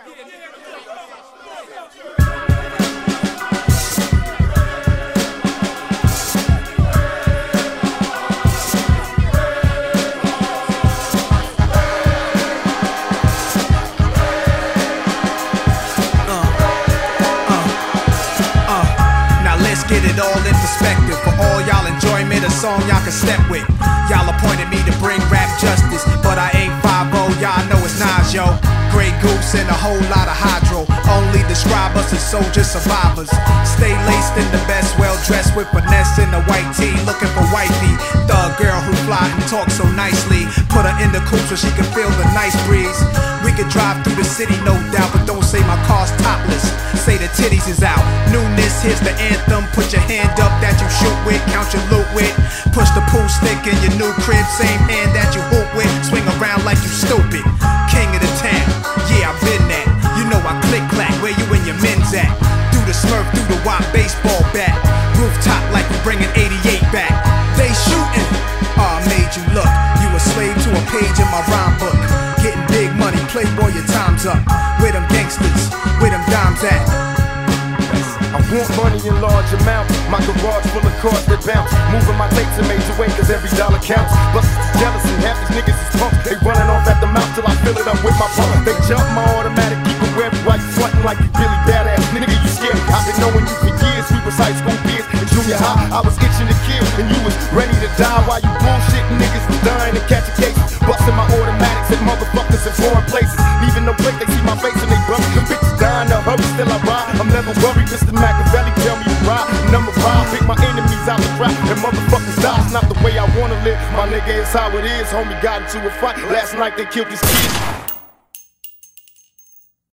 Uh, uh, uh. all in perspective. For all y'all enjoyment, a song y'all can step with. Y'all appointed me to bring rap Goose and a whole lot of hydro. Only describe us as soldier survivors. Stay laced in the best, well dressed with finesse in a white tee. Looking for wifey. Thug girl who fly and talk so nicely. Put her in the coupe so she can feel the nice breeze. We could drive through the city, no doubt, but don't say my car's topless. Say the titties is out. Newness, here's the anthem. Put your hand up that you shoot with, count your loot with. Push the pool stick in your new crib, same hand that you hoop with. At? Do the smurf, through the wop baseball bat. Rooftop like we're bringing 88 back. They shooting, ah, I made you look. You a slave to a page in my rhyme book. Getting big money, playboy, your time's up. Where them gangsters, where them dimes at? I want money in large amounts. My garage full of cars that bounce. Moving my tapes in major way, cause every dollar counts. Is jealous and half these niggas is punks. They running off at the mouth till I fill it up with my pump. They jump my at motherfuckers in foreign places. Leaving no break, they see my face and they run. Them bitches dying to hurry, still I ride. I'm never worried, Mr. Machiavelli, tell me you ride. Number five, pick my enemies out the crowd. And motherfuckers die, it's not the way I wanna live. My nigga, it's how it is. Homie got into a fight. Last night they killed this kid.